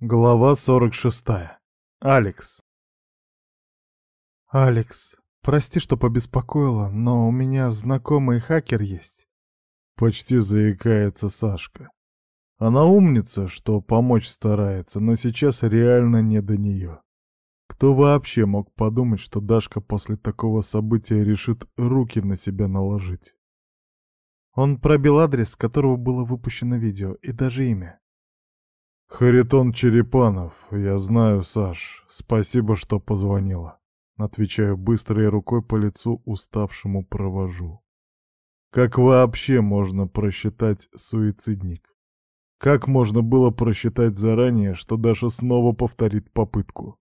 Глава 46. Алекс. Алекс, прости, что побеспокоила, но у меня знакомый хакер есть. Почти заикается Сашка. Она умница, что помочь старается, но сейчас реально не до нее. Кто вообще мог подумать, что Дашка после такого события решит руки на себя наложить? Он пробил адрес, с которого было выпущено видео, и даже имя. «Харитон Черепанов, я знаю, Саш. Спасибо, что позвонила». Отвечаю быстро рукой по лицу уставшему провожу. Как вообще можно просчитать суицидник? Как можно было просчитать заранее, что Даша снова повторит попытку?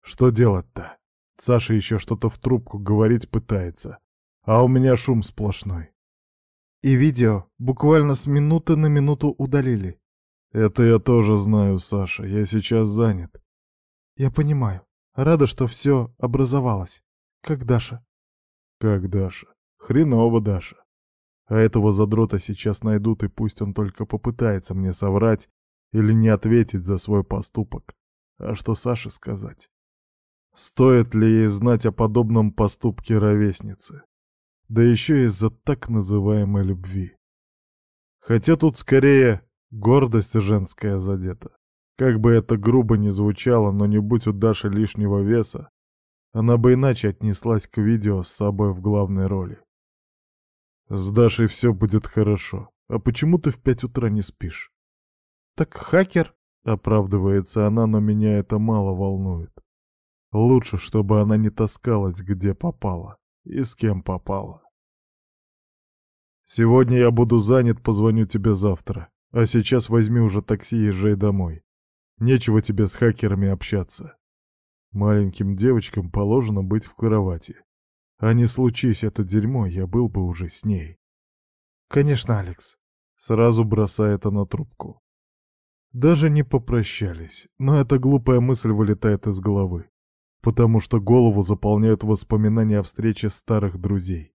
Что делать-то? Саша еще что-то в трубку говорить пытается, а у меня шум сплошной. И видео буквально с минуты на минуту удалили. Это я тоже знаю, Саша. Я сейчас занят. Я понимаю. Рада, что все образовалось. Как Даша? Как Даша? Хреново, Даша. А этого задрота сейчас найдут, и пусть он только попытается мне соврать или не ответить за свой поступок. А что Саше сказать? Стоит ли ей знать о подобном поступке ровесницы? Да еще из-за так называемой любви. Хотя тут скорее Гордость женская задета. Как бы это грубо ни звучало, но не будь у Даши лишнего веса, она бы иначе отнеслась к видео с собой в главной роли. «С Дашей все будет хорошо. А почему ты в пять утра не спишь?» «Так хакер», — оправдывается она, но меня это мало волнует. Лучше, чтобы она не таскалась, где попала и с кем попала. «Сегодня я буду занят, позвоню тебе завтра. А сейчас возьми уже такси и езжай домой. Нечего тебе с хакерами общаться. Маленьким девочкам положено быть в кровати. А не случись это дерьмо, я был бы уже с ней. Конечно, Алекс. Сразу бросает она трубку. Даже не попрощались, но эта глупая мысль вылетает из головы, потому что голову заполняют воспоминания о встрече старых друзей.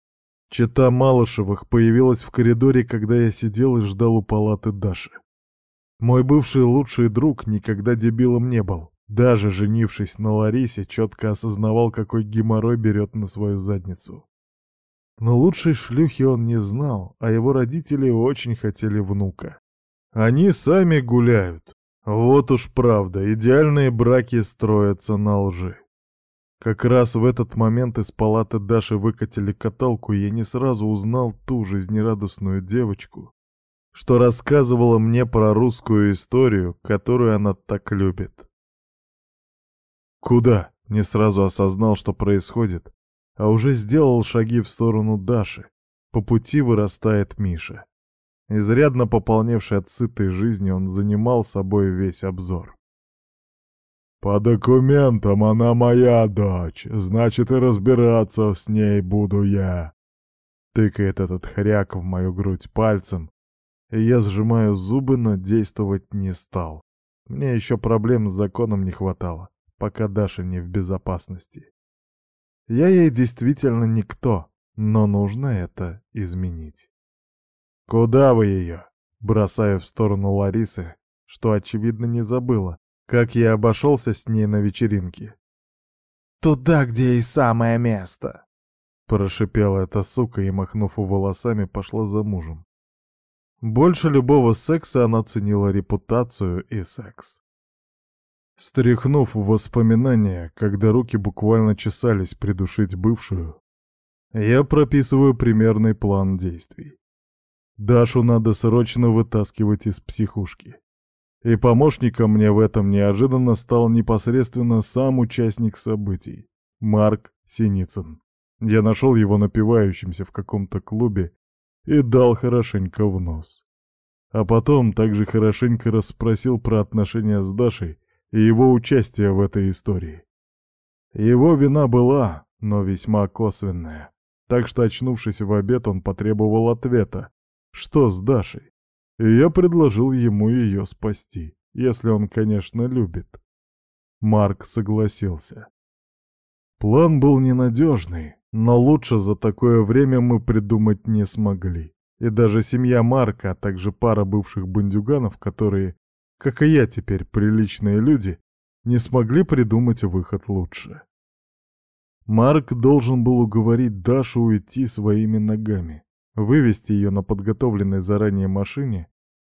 Чита Малышевых появилась в коридоре, когда я сидел и ждал у палаты Даши. Мой бывший лучший друг никогда дебилом не был. Даже женившись на Ларисе, четко осознавал, какой геморрой берет на свою задницу. Но лучшей шлюхи он не знал, а его родители очень хотели внука. Они сами гуляют. Вот уж правда, идеальные браки строятся на лжи. Как раз в этот момент из палаты Даши выкатили каталку, и я не сразу узнал ту жизнерадостную девочку, что рассказывала мне про русскую историю, которую она так любит. «Куда?» — не сразу осознал, что происходит, а уже сделал шаги в сторону Даши. По пути вырастает Миша. Изрядно пополневший от сытой жизни, он занимал собой весь обзор. По документам она моя дочь, значит и разбираться с ней буду я. Тыкает этот хряк в мою грудь пальцем, и я сжимаю зубы, но действовать не стал. Мне еще проблем с законом не хватало, пока Даша не в безопасности. Я ей действительно никто, но нужно это изменить. «Куда вы ее?» — бросаю в сторону Ларисы, что, очевидно, не забыла, как я обошелся с ней на вечеринке. «Туда, где и самое место!» Прошипела эта сука и, махнув у волосами, пошла за мужем. Больше любого секса она ценила репутацию и секс. Стряхнув воспоминания, когда руки буквально чесались придушить бывшую, я прописываю примерный план действий. Дашу надо срочно вытаскивать из психушки. И помощником мне в этом неожиданно стал непосредственно сам участник событий — Марк Синицын. Я нашел его напивающимся в каком-то клубе и дал хорошенько в нос. А потом также хорошенько расспросил про отношения с Дашей и его участие в этой истории. Его вина была, но весьма косвенная. Так что, очнувшись в обед, он потребовал ответа. Что с Дашей? и я предложил ему ее спасти, если он, конечно, любит. Марк согласился. План был ненадежный, но лучше за такое время мы придумать не смогли. И даже семья Марка, а также пара бывших бандюганов, которые, как и я теперь, приличные люди, не смогли придумать выход лучше. Марк должен был уговорить Дашу уйти своими ногами, вывести ее на подготовленной заранее машине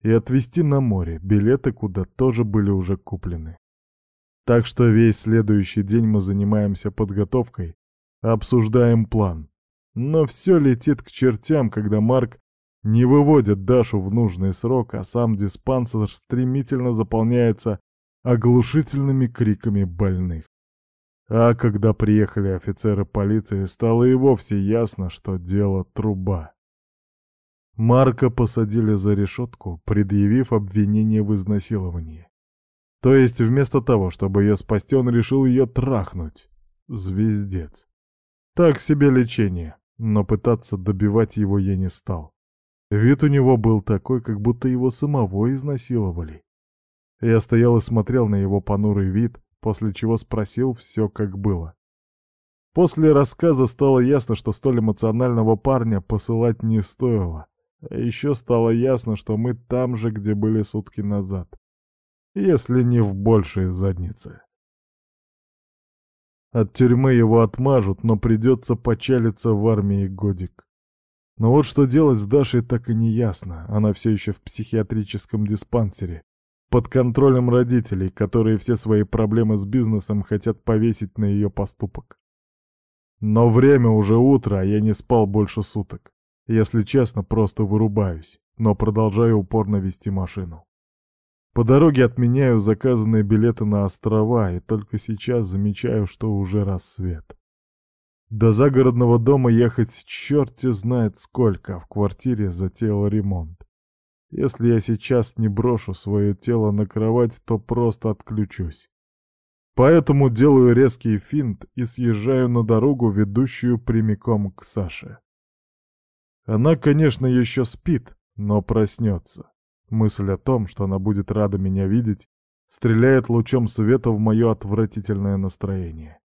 и отвезти на море, билеты куда тоже были уже куплены. Так что весь следующий день мы занимаемся подготовкой, обсуждаем план. Но все летит к чертям, когда Марк не выводит Дашу в нужный срок, а сам диспансер стремительно заполняется оглушительными криками больных. А когда приехали офицеры полиции, стало и вовсе ясно, что дело труба. Марка посадили за решетку, предъявив обвинение в изнасиловании. То есть вместо того, чтобы ее спасти, он решил ее трахнуть. Звездец. Так себе лечение, но пытаться добивать его я не стал. Вид у него был такой, как будто его самого изнасиловали. Я стоял и смотрел на его понурый вид, после чего спросил все, как было. После рассказа стало ясно, что столь эмоционального парня посылать не стоило. А еще стало ясно, что мы там же, где были сутки назад. Если не в большей заднице. От тюрьмы его отмажут, но придется почалиться в армии годик. Но вот что делать с Дашей так и не ясно. Она все еще в психиатрическом диспансере, под контролем родителей, которые все свои проблемы с бизнесом хотят повесить на ее поступок. Но время уже утро, а я не спал больше суток. Если честно, просто вырубаюсь, но продолжаю упорно вести машину. По дороге отменяю заказанные билеты на острова и только сейчас замечаю, что уже рассвет. До загородного дома ехать черти знает сколько, а в квартире затеял ремонт. Если я сейчас не брошу свое тело на кровать, то просто отключусь. Поэтому делаю резкий финт и съезжаю на дорогу, ведущую прямиком к Саше. Она, конечно, еще спит, но проснется. Мысль о том, что она будет рада меня видеть, стреляет лучом света в мое отвратительное настроение.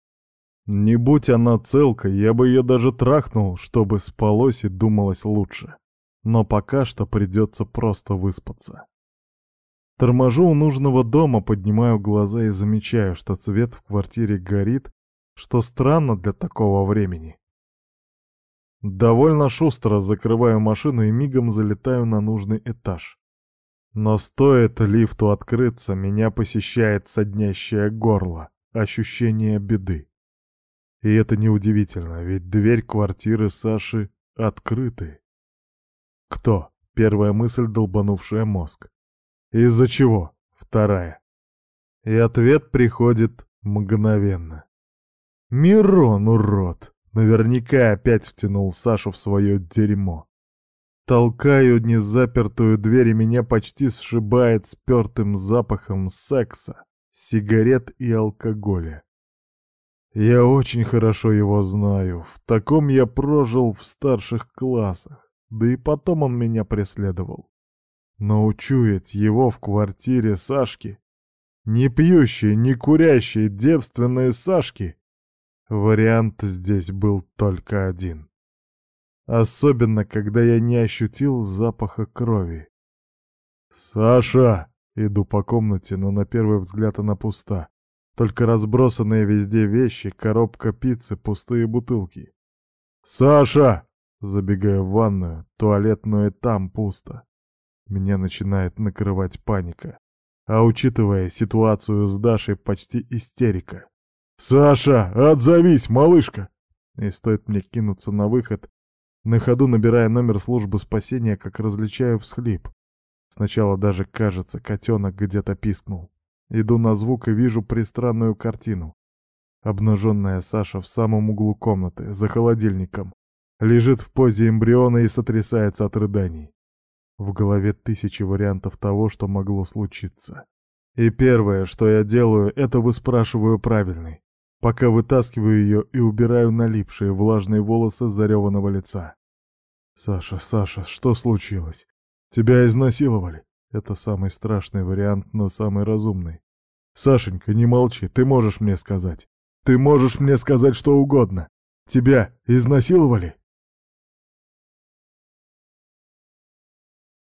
Не будь она целка, я бы ее даже трахнул, чтобы спалось и думалось лучше. Но пока что придется просто выспаться. Торможу у нужного дома, поднимаю глаза и замечаю, что цвет в квартире горит, что странно для такого времени. Довольно шустро закрываю машину и мигом залетаю на нужный этаж. Но стоит лифту открыться, меня посещает соднящее горло, ощущение беды. И это неудивительно, ведь дверь квартиры Саши открыты. Кто? Первая мысль, долбанувшая мозг. Из-за чего? Вторая. И ответ приходит мгновенно. Мирон, урод! Наверняка опять втянул Сашу в свое дерьмо. Толкаю незапертую дверь, и меня почти сшибает спертым запахом секса, сигарет и алкоголя. Я очень хорошо его знаю. В таком я прожил в старших классах. Да и потом он меня преследовал. Но учуять его в квартире Сашки, не пьющей, не курящей, девственной Сашки, Вариант здесь был только один. Особенно, когда я не ощутил запаха крови. «Саша!» — иду по комнате, но на первый взгляд она пуста. Только разбросанные везде вещи, коробка пиццы, пустые бутылки. «Саша!» — забегаю в ванную, туалет, и там пусто. Меня начинает накрывать паника. А учитывая ситуацию с Дашей, почти истерика. «Саша, отзовись, малышка!» И стоит мне кинуться на выход, на ходу набирая номер службы спасения, как различаю всхлип. Сначала даже, кажется, котенок где-то пискнул. Иду на звук и вижу пристранную картину. Обнаженная Саша в самом углу комнаты, за холодильником, лежит в позе эмбриона и сотрясается от рыданий. В голове тысячи вариантов того, что могло случиться. И первое, что я делаю, это выспрашиваю правильный пока вытаскиваю ее и убираю налипшие влажные волосы зареванного лица. «Саша, Саша, что случилось? Тебя изнасиловали!» Это самый страшный вариант, но самый разумный. «Сашенька, не молчи, ты можешь мне сказать. Ты можешь мне сказать что угодно. Тебя изнасиловали?»